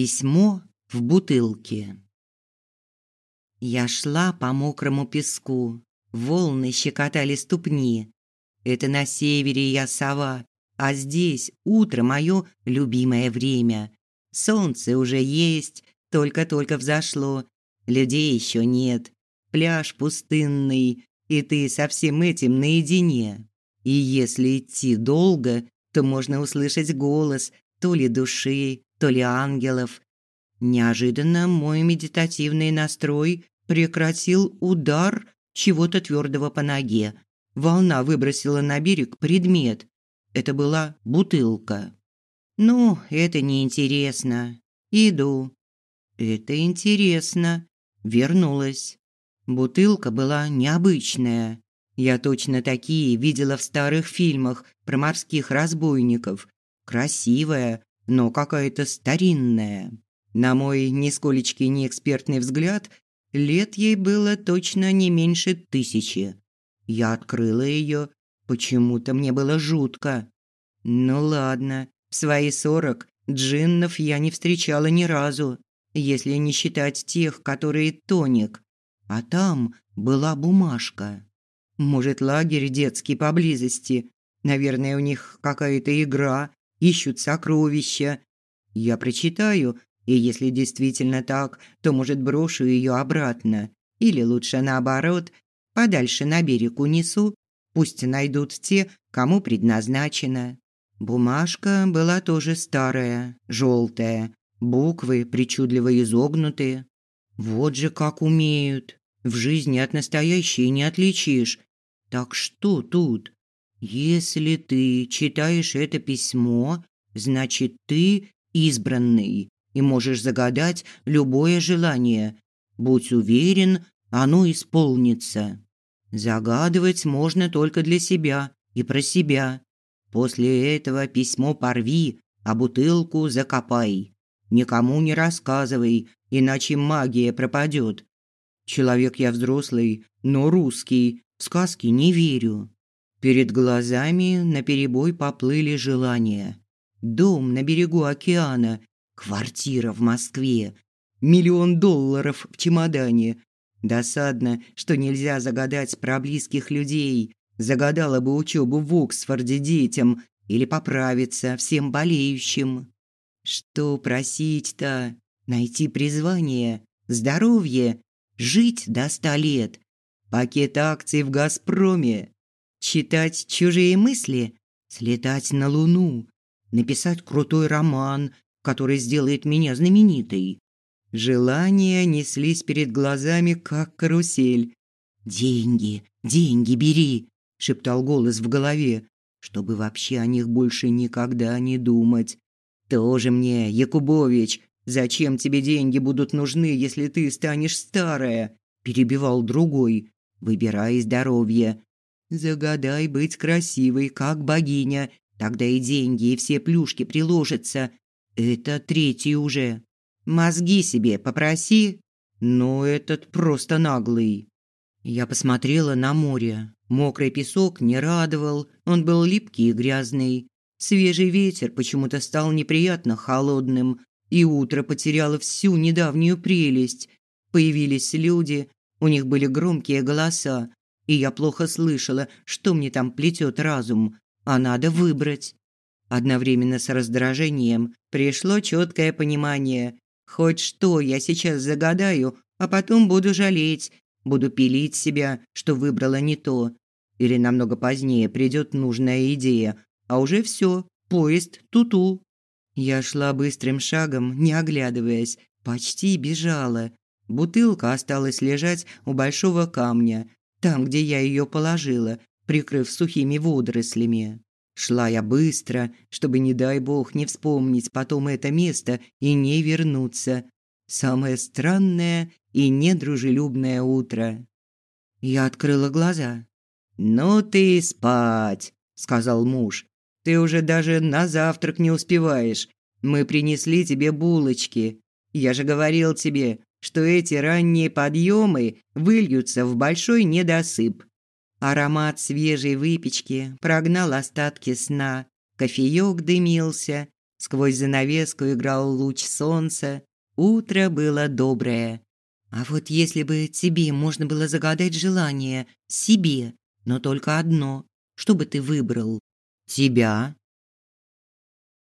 Письмо в бутылке. Я шла по мокрому песку. Волны щекотали ступни. Это на севере я сова, а здесь утро мое любимое время. Солнце уже есть, только-только взошло. Людей еще нет. Пляж пустынный, и ты со всем этим наедине. И если идти долго, то можно услышать голос то ли души, то ли ангелов. Неожиданно мой медитативный настрой прекратил удар чего-то твердого по ноге. Волна выбросила на берег предмет. Это была бутылка. Ну, это неинтересно. Иду. Это интересно. Вернулась. Бутылка была необычная. Я точно такие видела в старых фильмах про морских разбойников. Красивая, но какая-то старинная. На мой нисколечки неэкспертный взгляд, лет ей было точно не меньше тысячи. Я открыла ее, почему-то мне было жутко. Ну ладно, в свои сорок джиннов я не встречала ни разу, если не считать тех, которые тоник. А там была бумажка. Может, лагерь детский поблизости. Наверное, у них какая-то игра, ищут сокровища. Я прочитаю, и если действительно так, то, может, брошу ее обратно. Или лучше наоборот, подальше на берег унесу. Пусть найдут те, кому предназначено. Бумажка была тоже старая, желтая, буквы причудливо изогнутые. Вот же как умеют. В жизни от настоящей не отличишь. Так что тут? Если ты читаешь это письмо, значит, ты избранный и можешь загадать любое желание. Будь уверен, оно исполнится. Загадывать можно только для себя и про себя. После этого письмо порви, а бутылку закопай. Никому не рассказывай, иначе магия пропадет. Человек я взрослый, но русский, в сказки не верю. Перед глазами наперебой поплыли желания. Дом на берегу океана, квартира в Москве, миллион долларов в чемодане. Досадно, что нельзя загадать про близких людей. Загадала бы учебу в Оксфорде детям или поправиться всем болеющим. Что просить-то? Найти призвание, здоровье, жить до ста лет, пакет акций в «Газпроме», читать чужие мысли, слетать на Луну, написать крутой роман, который сделает меня знаменитой. Желания неслись перед глазами, как карусель. «Деньги, деньги бери!» – шептал голос в голове, чтобы вообще о них больше никогда не думать. «Тоже мне, Якубович, зачем тебе деньги будут нужны, если ты станешь старая?» – перебивал другой. «Выбирай здоровье. Загадай быть красивой, как богиня, тогда и деньги, и все плюшки приложатся. Это третий уже. Мозги себе попроси. Но этот просто наглый. Я посмотрела на море. Мокрый песок не радовал, он был липкий и грязный. Свежий ветер почему-то стал неприятно холодным, и утро потеряло всю недавнюю прелесть. Появились люди, у них были громкие голоса, и я плохо слышала, что мне там плетет разум, а надо выбрать. Одновременно с раздражением пришло четкое понимание. Хоть что я сейчас загадаю, а потом буду жалеть, буду пилить себя, что выбрала не то. Или намного позднее придет нужная идея, а уже все, поезд туту. -ту. Я шла быстрым шагом, не оглядываясь, почти бежала. Бутылка осталась лежать у большого камня, там, где я ее положила, прикрыв сухими водорослями. Шла я быстро, чтобы, не дай бог, не вспомнить потом это место и не вернуться. Самое странное и недружелюбное утро. Я открыла глаза. «Ну ты спать», – сказал муж. «Ты уже даже на завтрак не успеваешь. Мы принесли тебе булочки. Я же говорил тебе, что эти ранние подъемы выльются в большой недосып. Аромат свежей выпечки прогнал остатки сна, кофеёк дымился, Сквозь занавеску играл луч солнца. Утро было доброе. А вот если бы тебе можно было загадать желание себе, но только одно, что бы ты выбрал? Тебя